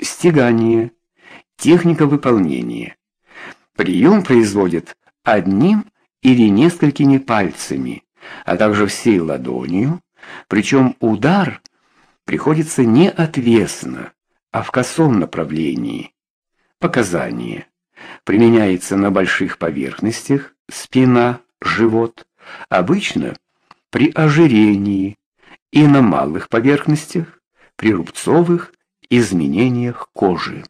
Стегание. Техника выполнения. Прием производят одним или несколькими пальцами, а также всей ладонью, причем удар приходится не отвесно, а в косом направлении. Показания. Применяется на больших поверхностях, спина, живот, обычно при ожирении и на малых поверхностях, при рубцовых изменениях кожи.